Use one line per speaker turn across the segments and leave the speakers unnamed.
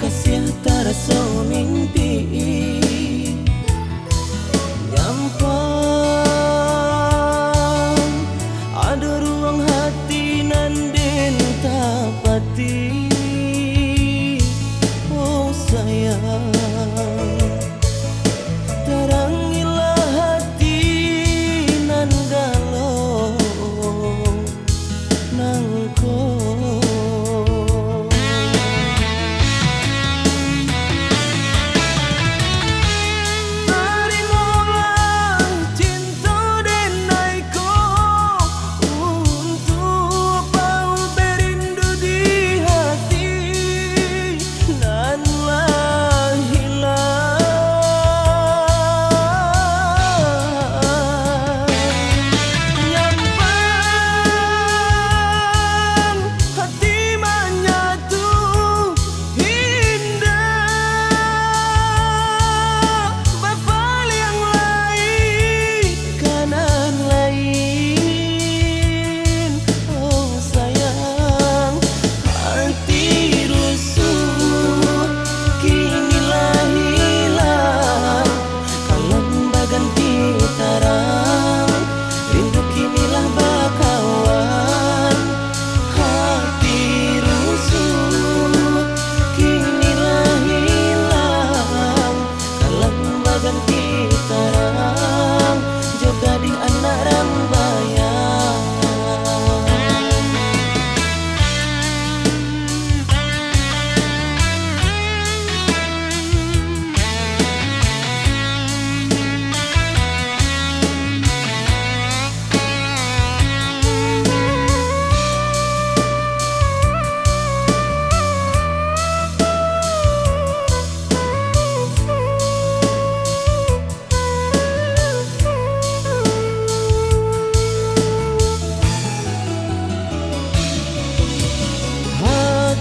kasi ataraso ning Nyampang ya Ada ruang hati nan tapati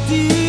deep